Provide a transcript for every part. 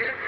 here.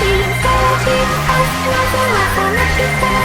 being so deep as another love on the